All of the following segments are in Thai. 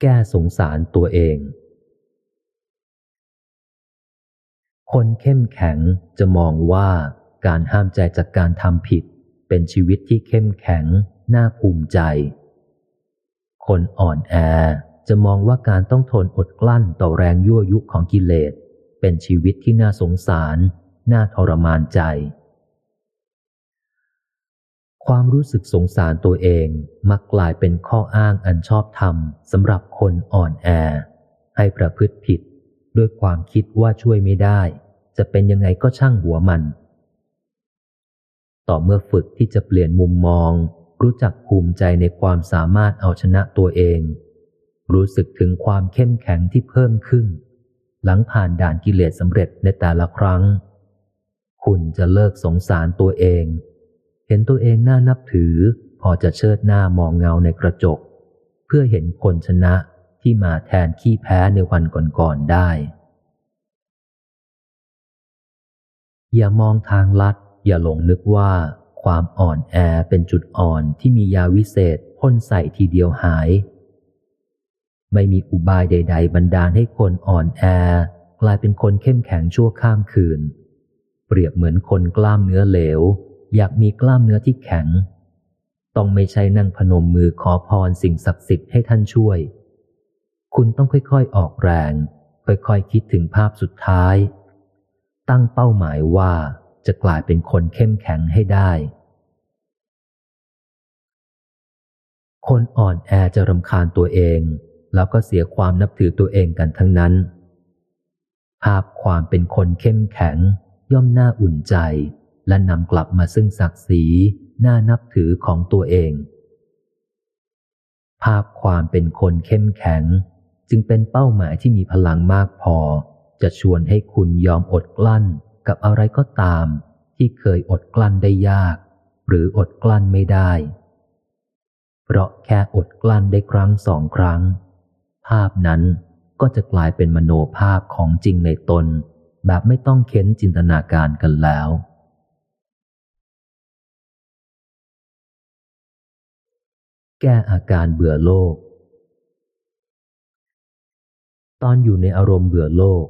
แก้สงสารตัวเอง คนเข้มแข็งจะมองว่าการห้ามใจจากการทำผิด เป็นชีวิตที่เข้มแข็ง น่าภูมิใจ คนอ่อนแอจะมองว่าการต้องทนอดกลั้นต่อแรงยั่วยุของกิเลส เป็นชีวิตที่น่าสงสาร น่าทรมานใจ ความรู้สึกสงสารตัวเองมักกลายเป็นข้ออ้างอันชอบธรรมสำหรับคนอ่อนแอ ให้ประพฤติผิด ด้วยความคิดว่าช่วยไม่ได้ จะเป็นยังไงก็ช่างหัวมัน ต่อเมื่อฝึกที่จะเปลี่ยนมุมมอง รู้จักภูมิใจในความสามารถเอาชนะตัวเอง รู้สึกถึงความเข้มแข็งที่เพิ่มขึ้น หลังผ่านด่านกิเลสสำเร็จในแต่ละครั้ง คุณจะเลิกสงสารตัวเอง เห็นตัวเองน่านับถือ พอจะเชิดหน้ามองเงาในกระจก เพื่อเห็นคนชนะที่มาแทนขี้แพ้ในวันก่อนๆได้ อย่ามองทางลัด อย่าหลงนึกว่า ความอ่อนแอเป็นจุดอ่อนที่มียาวิเศษพ่นใส่ทีเดียวหาย ไม่มีอุบายใด ๆ บันดาลให้คนอ่อนแอกลายเป็นคนเข้มแข็งชั่วข้ามคืน เปรียบเหมือนคนกล้ามเนื้อเหลว อยากมีกล้ามเนื้อที่แข็ง ต้องไม่ใช่นั่งพนมมือขอพรสิ่งศักดิ์สิทธิ์ให้ท่านช่วย คุณต้องค่อยๆออกแรง ค่อยๆคคิดถึงภาพสุดท้าย ตั้งเป้าหมายว่าจะกลายเป็นคนเข้มแข็งให้ได้ คนอ่อนแอจะรำคาญตัวเอง แล้วก็เสียความนับถือตัวเองกันทั้งนั้น ภาพความเป็นคนเข้มแข็งย่อมน่าอุ่นใจ และนำกลับมาซึ่งศักดิ์ศรีน่านับถือของตัวเอง ภาพความเป็นคนเข้มแข็ง จึงเป็นเป้าหมายที่มีพลังมากพอ จะชวนให้คุณยอมอดกลั้นกับอะไรก็ตาม ที่เคยอดกลั้นได้ยาก หรืออดกลั้นไม่ได้ เพราะแค่อดกลั้นได้ครั้งสองครั้ง ภาพนั้นก็จะกลายเป็นมโนภาพของจริงในตน แบบไม่ต้องเค้นจินตนาการกันแล้ว แก้อาการเบื่อโลก ตอนอยู่ในอารมณ์เบื่อโลก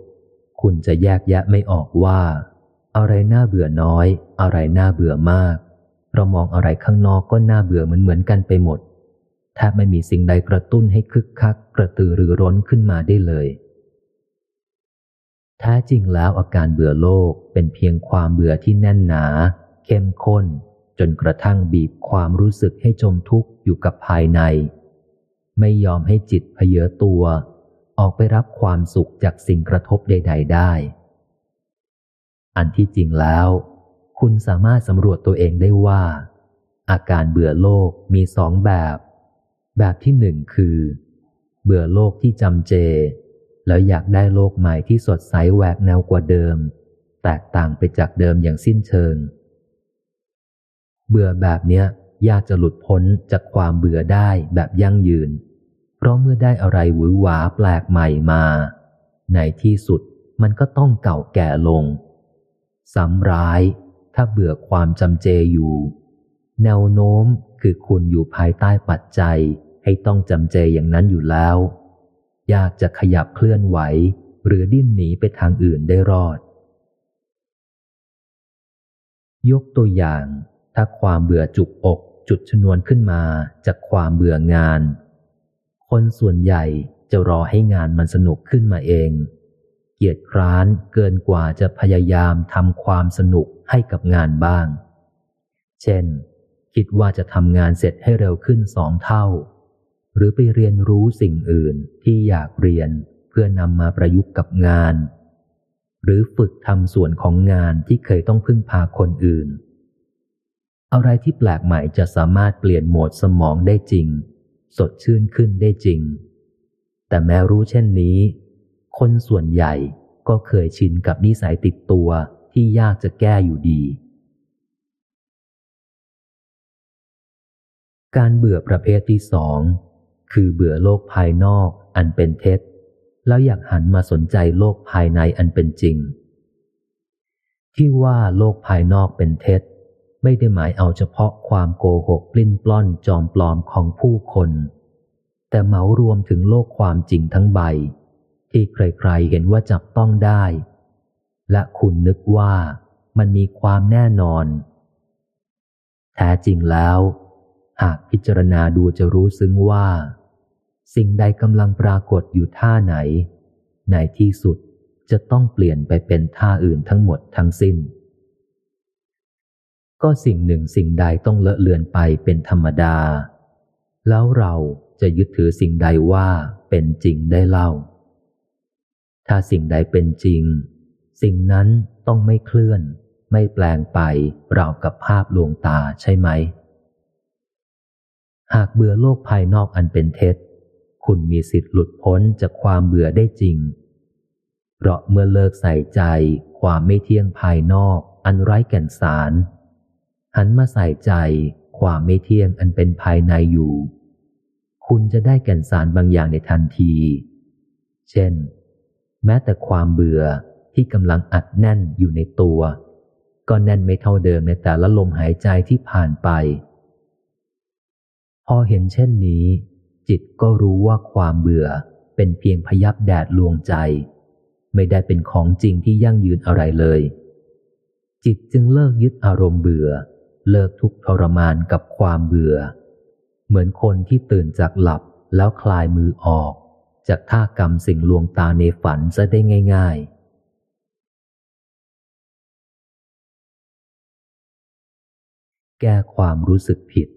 คุณจะแยกแยะไม่ออกว่า อะไรน่าเบื่อน้อย อะไรน่าเบื่อมาก เรามองอะไรข้างนอกก็น่าเบื่อเหมือนเหมือนกันไปหมดแทบไม่มีสิ่งใดกระตุ้นให้คึกคัก กระตือรือร้นขึ้นมาได้เลยแท้จริงแล้วอาการเบื่อโลกเป็นเพียงความเบื่อที่แน่นหนา เข้มข้น จนกระทั่งบีบความรู้สึกให้จมทุกข์อยู่กับภายใน ไม่ยอมให้จิตเพเยอตัว ออกไปรับความสุขจากสิ่งกระทบใด ๆ ได้ อันที่จริงแล้ว คุณสามารถสำรวจตัวเองได้ว่า อาการเบื่อโลกมีสองแบบ แบบที่หนึ่งคือ เบื่อโลกที่จำเจ แล้วอยากได้โลกใหม่ที่สดใสแหวกแนวกว่าเดิม แตกต่างไปจากเดิมอย่างสิ้นเชิง เบื่อแบบเนี้ยยากจะหลุดพ้นจากความเบื่อได้แบบยั่งยืน เพราะเมื่อได้อะไรหวือหวาแปลกใหม่มา ในที่สุดมันก็ต้องเก่าแก่ลงซ้ำร้าย ถ้าเบื่อความจำเจอยู่ แนวโน้มคือคุณอยู่ภายใต้ปัจจัยให้ต้องจำเจอย่างนั้นอยู่แล้ว ยากจะขยับเคลื่อนไหว หรือดิ้นหนีไปทางอื่นได้รอด ยกตัวอย่าง ถ้าความเบื่อจุกอก จุดชนวนขึ้นมาจากความเบื่องาน คนส่วนใหญ่จะรอให้งานมันสนุกขึ้นมาเอง เกียดคร้านเกินกว่าจะพยายามทำความสนุกให้กับงานบ้าง เช่น คิดว่าจะทำงานเสร็จให้เร็วขึ้นสองเท่า หรือไปเรียนรู้สิ่งอื่นที่อยากเรียนเพื่อนำมาประยุกต์กับงาน หรือฝึกทำส่วนของงานที่เคยต้องพึ่งพาคนอื่น อะไรที่แปลกใหม่จะสามารถเปลี่ยนโหมดสมองได้จริง สดชื่นขึ้นได้จริง แต่แม้รู้เช่นนี้ คนส่วนใหญ่ก็เคยชินกับนิสัยติดตัวที่ยากจะแก้อยู่ดี การเบื่อประเภทที่สองคือเบื่อโลกภายนอกอันเป็นเท็จ แล้วอยากหันมาสนใจโลกภายในอันเป็นจริง ที่ว่าโลกภายนอกเป็นเท็จ ไม่ได้หมายเอาเฉพาะความโกหกปลิ้นปล้อนจอมปลอมของผู้คน แต่เหมารวมถึงโลกความจริงทั้งใบ ที่ใครๆเห็นว่าจับต้องได้ และคุณนึกว่ามันมีความแน่นอน แท้จริงแล้ว หากพิจารณาดูจะรู้ซึ้งว่า สิ่งใดกำลังปรากฏอยู่ท่าไหน ในที่สุดจะต้องเปลี่ยนไปเป็นท่าอื่นทั้งหมดทั้งสิ้น ก็สิ่งหนึ่งสิ่งใดต้องเลอะเลือนไปเป็นธรรมดา แล้วเราจะยึดถือสิ่งใดว่าเป็นจริงได้เล่า ถ้าสิ่งใดเป็นจริง สิ่งนั้นต้องไม่เคลื่อน ไม่แปลงไปราวกับภาพลวงตาใช่ไหม หากเบื่อโลกภายนอกอันเป็นเท็จ คุณมีสิทธิ์หลุดพ้นจากความเบื่อได้จริง เพราะเมื่อเลิกใส่ใจความไม่เที่ยงภายนอกอันไร้แก่นสาร หันมาใส่ใจความไม่เที่ยงอันเป็นภายในอยู่ คุณจะได้แก่นสารบางอย่างในทันที เช่น แม้แต่ความเบื่อที่กำลังอัดแน่นอยู่ในตัว ก็แน่นไม่เท่าเดิมในแต่ละลมหายใจที่ผ่านไป พอเห็นเช่นนี้ จิตก็รู้ว่าความเบื่อเป็นเพียงพยับแดดลวงใจ ไม่ได้เป็นของจริงที่ยั่งยืนอะไรเลย จิตจึงเลิกยึดอารมณ์เบื่อ เลิกทุกทรมานกับความเบื่อ เหมือนคนที่ตื่นจากหลับแล้วคลายมือออก จากท่ากรรมสิ่งลวงตาในฝันซะได้ง่าย ๆแก้ความรู้สึกผิด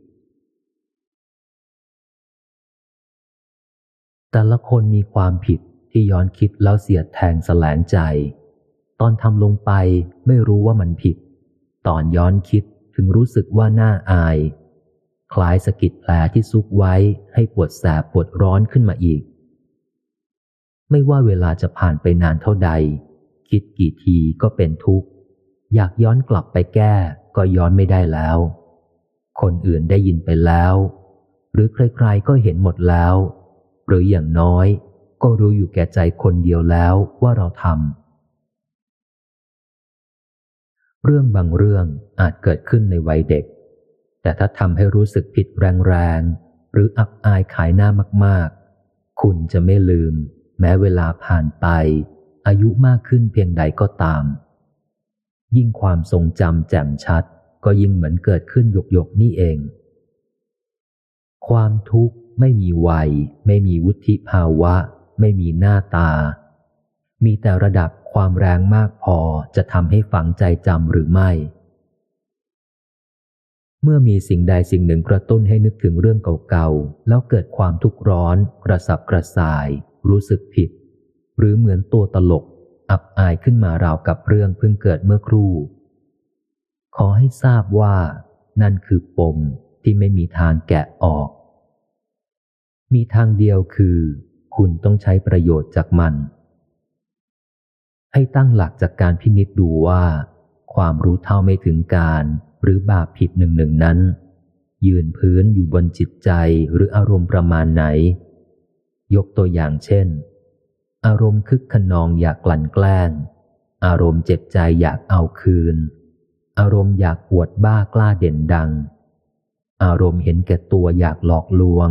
แต่ละคนมีความผิดที่ย้อนคิดแล้วเสียดแทงแสลงใจ ตอนทำลงไปไม่รู้ว่ามันผิด ตอนย้อนคิด ถึงรู้สึกว่าน่าอาย คล้ายสะกิดแผลที่ซุกไว้ให้ปวดแสบปวดร้อนขึ้นมาอีก ไม่ว่าเวลาจะผ่านไปนานเท่าใด คิดกี่ทีก็เป็นทุกข์ อยากย้อนกลับไปแก้ก็ย้อนไม่ได้แล้ว คนอื่นได้ยินไปแล้ว หรือใครๆก็เห็นหมดแล้ว หรืออย่างน้อย ก็รู้อยู่แก่ใจคนเดียวแล้วว่าเราทำ เรื่องบางเรื่องอาจเกิดขึ้นในวัยเด็ก แต่ถ้าทำให้รู้สึกผิดแรงๆ หรืออับอายขายหน้ามากๆ คุณจะไม่ลืม แม้เวลาผ่านไป อายุมากขึ้นเพียงใดก็ตาม ยิ่งความทรงจำแจ่มชัด ก็ยิ่งเหมือนเกิดขึ้นหยกๆนี่เอง ความทุกข์ไม่มีวัย ไม่มีวุฒิภาวะ ไม่มีหน้าตา มีแต่ระดับความแรงมากพอจะทำให้ฝังใจจำหรือไม่ เมื่อมีสิ่งใดสิ่งหนึ่งกระตุ้นให้นึกถึงเรื่องเก่าๆ แล้วเกิดความทุกข์ร้อน กระสับกระส่าย รู้สึกผิด หรือเหมือนตัวตลก อับอายขึ้นมาราวกับเรื่องเพิ่งเกิดเมื่อครู่ ขอให้ทราบว่า นั่นคือปมที่ไม่มีทางแกะออก มีทางเดียวคือ คุณต้องใช้ประโยชน์จากมัน ให้ตั้งหลักจากการพินิจดูว่า ความรู้เท่าไม่ถึงการ หรือบาปผิดหนึ่งหนึ่งนั้น ยืนพื้นอยู่บนจิตใจหรืออารมณ์ประมาณไหน ยกตัวอย่างเช่น อารมณ์คึกขนองอยากกลั่นแกล้ง อารมณ์เจ็บใจอยากเอาคืน อารมณ์อยากอวดบ้ากล้าเด่นดัง อารมณ์เห็นแก่ตัวอยากหลอกลวง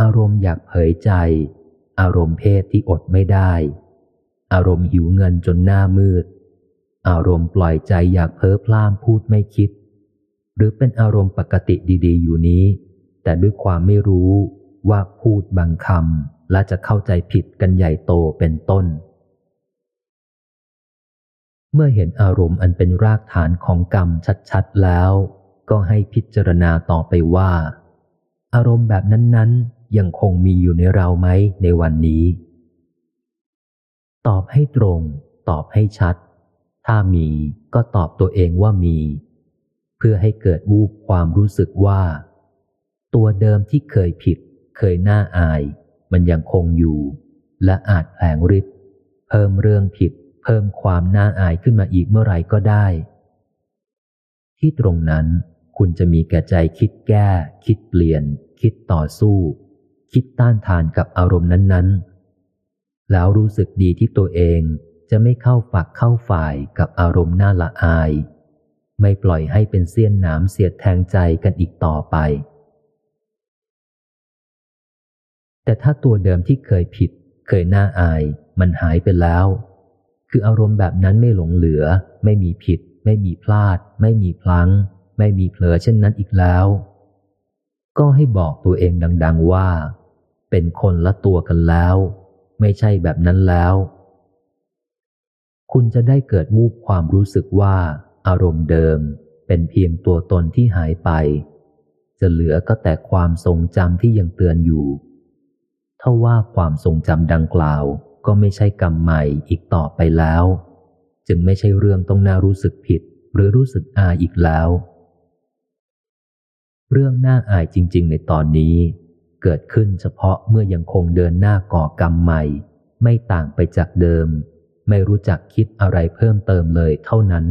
อารมณ์อยากเผยใจ อารมณ์เพศที่อดไม่ได้ อารมณ์หิวเงินจนหน้ามืด อารมณ์ปล่อยใจอยากเพ้อพล่ามพูดไม่คิด หรือเป็นอารมณ์ปกติดี ๆ อยู่นี้ แต่ด้วยความไม่รู้ว่าพูดบางคำและจะเข้าใจผิดกันใหญ่โตเป็นต้น เมื่อเห็นอารมณ์อันเป็นรากฐานของกรรมชัด ๆ แล้ว ก็ให้พิจารณาต่อไปว่า อารมณ์แบบนั้น ๆ ยังคงมีอยู่ในเราไหมในวันนี้ ตอบให้ตรง ตอบให้ชัด ถ้ามีก็ตอบตัวเองว่ามี เพื่อให้เกิดวูบความรู้สึกว่า ตัวเดิมที่เคยผิด เคยน่าอาย มันยังคงอยู่ และอาจแผลงฤทธิ์เพิ่มเรื่องผิด เพิ่มความน่าอายขึ้นมาอีกเมื่อไหร่ก็ได้ ที่ตรงนั้นคุณจะมีแก่ใจคิดแก้ คิดเปลี่ยน คิดต่อสู้ คิดต้านทานกับอารมณ์นั้น ๆ แล้วรู้สึกดีที่ตัวเองจะไม่เข้าฝักเข้าฝ่ายกับอารมณ์น่าละอาย ไม่ปล่อยให้เป็นเสี้ยนหนามเสียดแทงใจกันอีกต่อไป แต่ถ้าตัวเดิมที่เคยผิด เคยน่าอาย มันหายไปแล้ว คืออารมณ์แบบนั้นไม่หลงเหลือ ไม่มีผิด ไม่มีพลาด ไม่มีพลัง้ง ไม่มีเผลอเช่นนั้นอีกแล้ว ก็ให้บอกตัวเองดัง ๆว่า เป็นคนละตัวกันแล้ว ไม่ใช่แบบนั้นแล้ว คุณจะได้เกิดวูบความรู้สึกว่าอารมณ์เดิมเป็นเพียงตัวตนที่หายไป จะเหลือก็แต่ความทรงจำที่ยังเตือนอยู่ถ้าว่าความทรงจำดังกล่าวก็ไม่ใช่กรรมใหม่อีกต่อไปแล้ว จึงไม่ใช่เรื่องต้องน่ารู้สึกผิดหรือรู้สึกอายอีกแล้ว เรื่องน่าอายจริง ๆ ในตอนนี้ เกิดขึ้นเฉพาะเมื่อยังคงเดินหน้าก่อกรรมใหม่ ไม่ต่างไปจากเดิม ไม่รู้จักคิดอะไรเพิ่มเติมเลยเท่านั้น